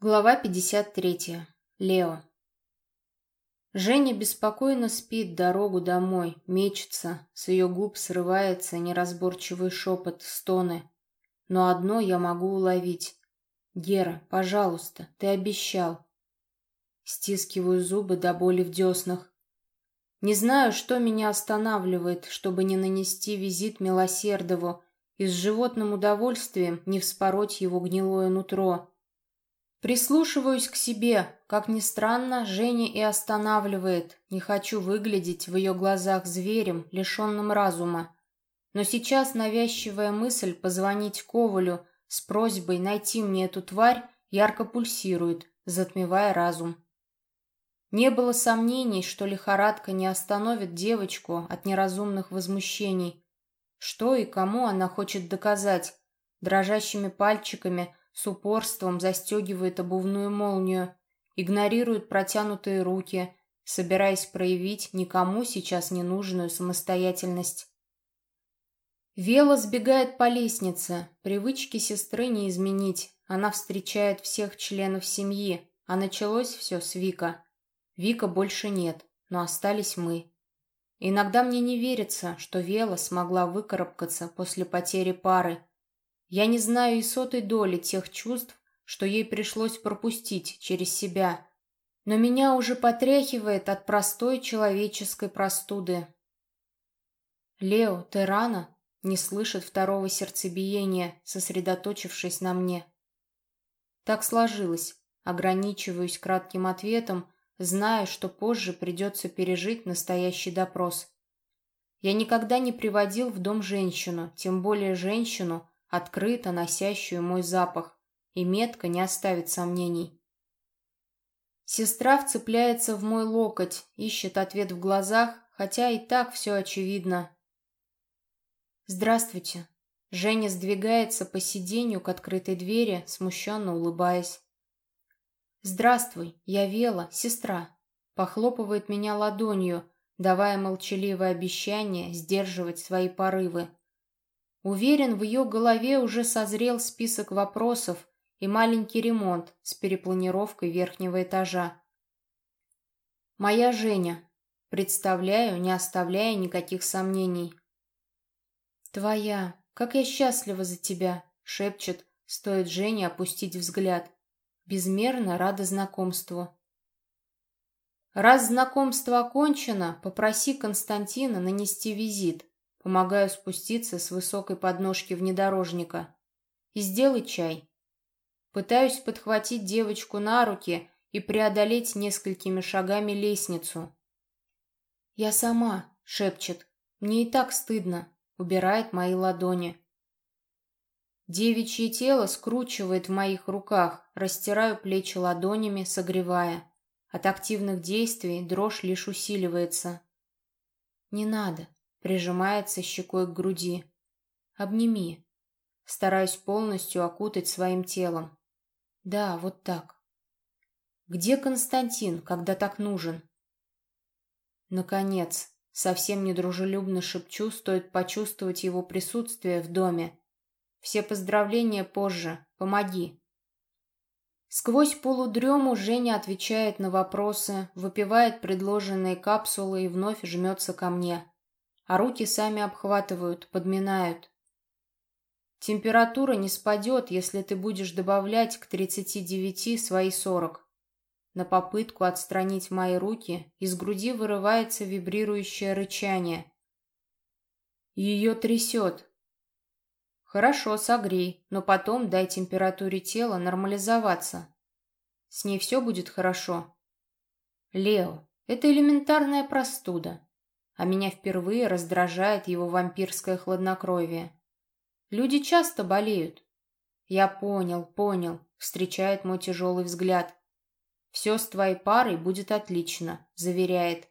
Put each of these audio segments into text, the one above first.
Глава 53. Лео. Женя беспокойно спит дорогу домой, мечется, с ее губ срывается неразборчивый шепот, стоны. Но одно я могу уловить. «Гера, пожалуйста, ты обещал». Стискиваю зубы до боли в деснах. Не знаю, что меня останавливает, чтобы не нанести визит Милосердову и с животным удовольствием не вспороть его гнилое нутро. Прислушиваюсь к себе. Как ни странно, Женя и останавливает. Не хочу выглядеть в ее глазах зверем, лишенным разума. Но сейчас навязчивая мысль позвонить Ковалю с просьбой найти мне эту тварь ярко пульсирует, затмевая разум. Не было сомнений, что лихорадка не остановит девочку от неразумных возмущений. Что и кому она хочет доказать? Дрожащими пальчиками с упорством застегивает обувную молнию, игнорирует протянутые руки, собираясь проявить никому сейчас не нужную самостоятельность. Вела сбегает по лестнице. Привычки сестры не изменить. Она встречает всех членов семьи, а началось все с Вика. Вика больше нет, но остались мы. Иногда мне не верится, что Вела смогла выкарабкаться после потери пары, я не знаю и сотой доли тех чувств, что ей пришлось пропустить через себя. Но меня уже потряхивает от простой человеческой простуды. «Лео, ты рано?» Не слышит второго сердцебиения, сосредоточившись на мне. Так сложилось. Ограничиваюсь кратким ответом, зная, что позже придется пережить настоящий допрос. Я никогда не приводил в дом женщину, тем более женщину, открыто носящую мой запах, и метка не оставит сомнений. Сестра вцепляется в мой локоть, ищет ответ в глазах, хотя и так все очевидно. «Здравствуйте». Женя сдвигается по сиденью к открытой двери, смущенно улыбаясь. «Здравствуй, я Вела, сестра», похлопывает меня ладонью, давая молчаливое обещание сдерживать свои порывы. Уверен, в ее голове уже созрел список вопросов и маленький ремонт с перепланировкой верхнего этажа. «Моя Женя», представляю, не оставляя никаких сомнений. «Твоя, как я счастлива за тебя», — шепчет, стоит Жене опустить взгляд. Безмерно рада знакомству. «Раз знакомство окончено, попроси Константина нанести визит. Помогаю спуститься с высокой подножки внедорожника. И сделай чай. Пытаюсь подхватить девочку на руки и преодолеть несколькими шагами лестницу. «Я сама», — шепчет. «Мне и так стыдно», — убирает мои ладони. Девичье тело скручивает в моих руках, растираю плечи ладонями, согревая. От активных действий дрожь лишь усиливается. «Не надо», Прижимается щекой к груди. Обними. Стараюсь полностью окутать своим телом. Да, вот так. Где Константин, когда так нужен? Наконец, совсем недружелюбно шепчу, стоит почувствовать его присутствие в доме. Все поздравления позже. Помоги. Сквозь полудрему Женя отвечает на вопросы, выпивает предложенные капсулы и вновь жмется ко мне а руки сами обхватывают, подминают. Температура не спадет, если ты будешь добавлять к 39 свои 40. На попытку отстранить мои руки из груди вырывается вибрирующее рычание. Ее трясет. Хорошо, согрей, но потом дай температуре тела нормализоваться. С ней все будет хорошо. Лео, это элементарная простуда а меня впервые раздражает его вампирское хладнокровие. Люди часто болеют. Я понял, понял, встречает мой тяжелый взгляд. Все с твоей парой будет отлично, заверяет.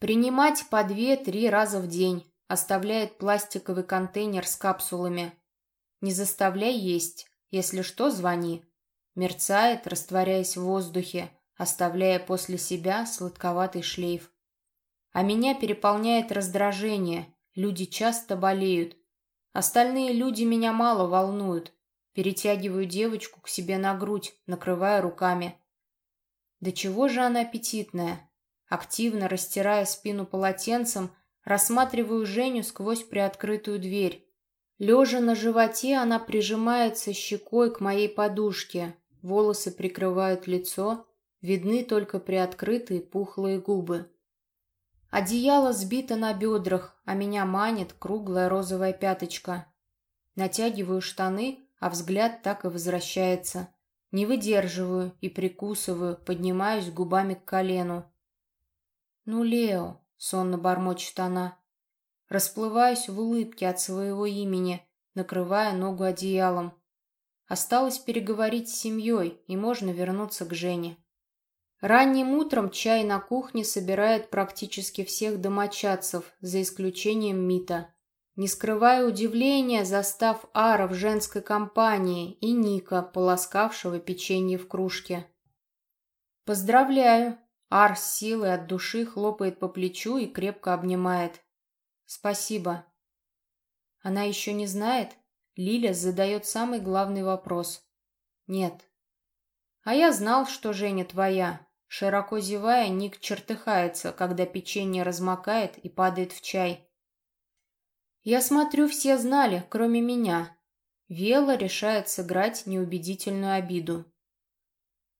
Принимать по две-три раза в день, оставляет пластиковый контейнер с капсулами. Не заставляй есть, если что, звони. Мерцает, растворяясь в воздухе, оставляя после себя сладковатый шлейф. А меня переполняет раздражение. Люди часто болеют. Остальные люди меня мало волнуют. Перетягиваю девочку к себе на грудь, накрывая руками. Да чего же она аппетитная? Активно растирая спину полотенцем, рассматриваю Женю сквозь приоткрытую дверь. Лежа на животе, она прижимается щекой к моей подушке. Волосы прикрывают лицо, видны только приоткрытые пухлые губы. Одеяло сбито на бедрах, а меня манит круглая розовая пяточка. Натягиваю штаны, а взгляд так и возвращается. Не выдерживаю и прикусываю, поднимаюсь губами к колену. «Ну, Лео», — сонно бормочет она. Расплываюсь в улыбке от своего имени, накрывая ногу одеялом. Осталось переговорить с семьей, и можно вернуться к Жене. Ранним утром чай на кухне собирает практически всех домочадцев, за исключением Мита. Не скрывая удивления, застав Ара в женской компании и Ника, полоскавшего печенье в кружке. «Поздравляю!» Ар с силой от души хлопает по плечу и крепко обнимает. «Спасибо». Она еще не знает? Лиля задает самый главный вопрос. «Нет». «А я знал, что Женя твоя. Широко зевая, Ник чертыхается, когда печенье размокает и падает в чай. Я смотрю, все знали, кроме меня. Вела решает сыграть неубедительную обиду.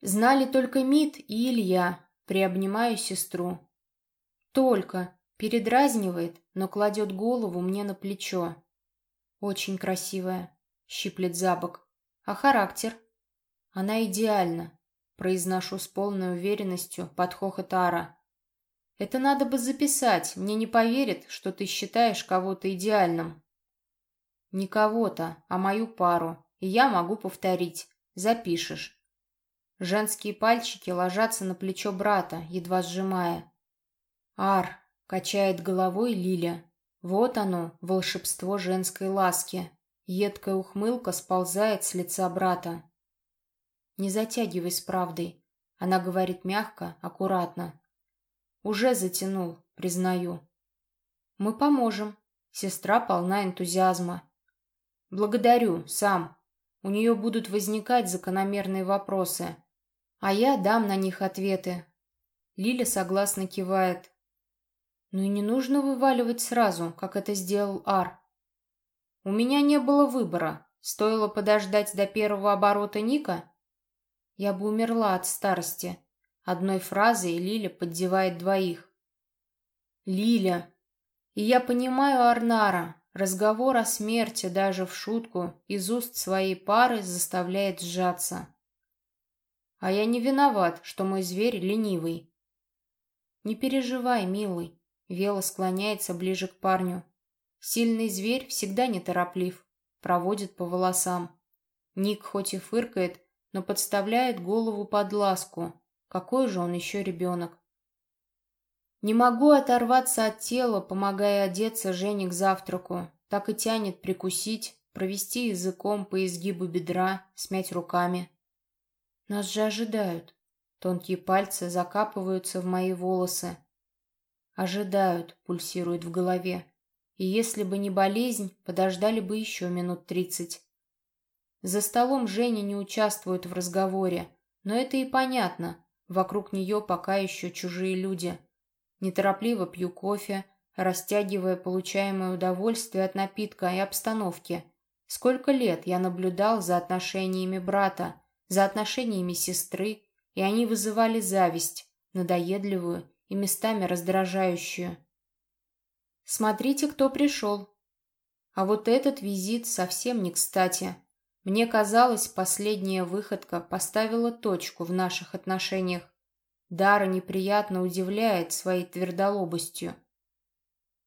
Знали только Мит и Илья, приобнимаю сестру. Только, передразнивает, но кладет голову мне на плечо. Очень красивая, щиплет за бок. А характер? Она идеальна, произношу с полной уверенностью под хохот Ара. «Это надо бы записать, мне не поверят, что ты считаешь кого-то идеальным». «Не кого-то, а мою пару, и я могу повторить. Запишешь». Женские пальчики ложатся на плечо брата, едва сжимая. «Ар», — качает головой Лиля, — «вот оно, волшебство женской ласки». Едкая ухмылка сползает с лица брата. Не затягивай с правдой. Она говорит мягко, аккуратно. Уже затянул, признаю. Мы поможем. Сестра полна энтузиазма. Благодарю, сам. У нее будут возникать закономерные вопросы. А я дам на них ответы. Лиля согласно кивает. Ну и не нужно вываливать сразу, как это сделал Ар. У меня не было выбора. Стоило подождать до первого оборота Ника, я бы умерла от старости. Одной фразой Лиля поддевает двоих. Лиля. И я понимаю Арнара. Разговор о смерти даже в шутку из уст своей пары заставляет сжаться. А я не виноват, что мой зверь ленивый. Не переживай, милый. Вела склоняется ближе к парню. Сильный зверь всегда нетороплив, проводит по волосам. Ник хоть и фыркает, но подставляет голову под ласку. Какой же он еще ребенок? Не могу оторваться от тела, помогая одеться Жене к завтраку. Так и тянет прикусить, провести языком по изгибу бедра, смять руками. Нас же ожидают. Тонкие пальцы закапываются в мои волосы. Ожидают, пульсирует в голове. И если бы не болезнь, подождали бы еще минут тридцать. За столом Женя не участвует в разговоре, но это и понятно. Вокруг нее пока еще чужие люди. Неторопливо пью кофе, растягивая получаемое удовольствие от напитка и обстановки. Сколько лет я наблюдал за отношениями брата, за отношениями сестры, и они вызывали зависть, надоедливую и местами раздражающую. Смотрите, кто пришел. А вот этот визит совсем не кстати. Мне казалось, последняя выходка поставила точку в наших отношениях. Дара неприятно удивляет своей твердолобостью.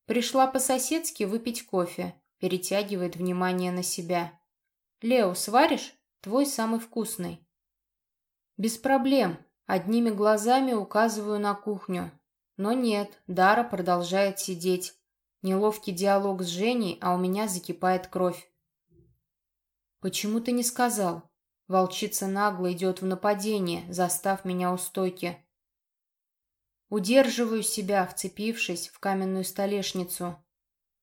Пришла по-соседски выпить кофе, перетягивает внимание на себя. «Лео, сваришь? Твой самый вкусный». «Без проблем», одними глазами указываю на кухню. Но нет, Дара продолжает сидеть. Неловкий диалог с Женей, а у меня закипает кровь. «Почему ты не сказал?» Волчица нагло идет в нападение, застав меня у стойки. Удерживаю себя, вцепившись в каменную столешницу.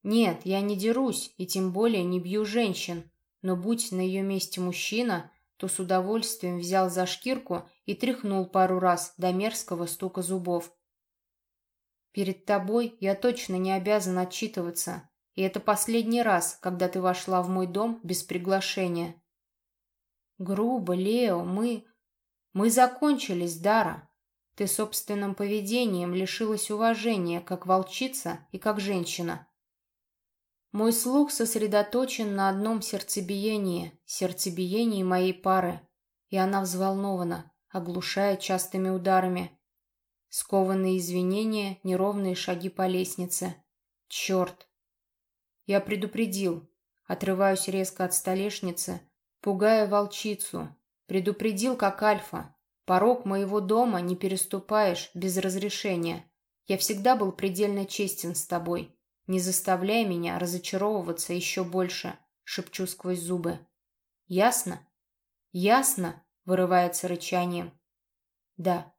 Нет, я не дерусь и тем более не бью женщин, но будь на ее месте мужчина, то с удовольствием взял за шкирку и тряхнул пару раз до мерзкого стука зубов. «Перед тобой я точно не обязан отчитываться, и это последний раз, когда ты вошла в мой дом без приглашения». «Грубо, Лео, мы...» «Мы закончились, Дара. Ты собственным поведением лишилась уважения как волчица и как женщина. Мой слух сосредоточен на одном сердцебиении, сердцебиении моей пары, и она взволнована, оглушая частыми ударами. Скованные извинения, неровные шаги по лестнице. Черт! Я предупредил. Отрываюсь резко от столешницы, пугая волчицу. Предупредил, как альфа. Порог моего дома не переступаешь без разрешения. Я всегда был предельно честен с тобой. Не заставляй меня разочаровываться еще больше, шепчу сквозь зубы. Ясно? Ясно? Вырывается рычанием. Да.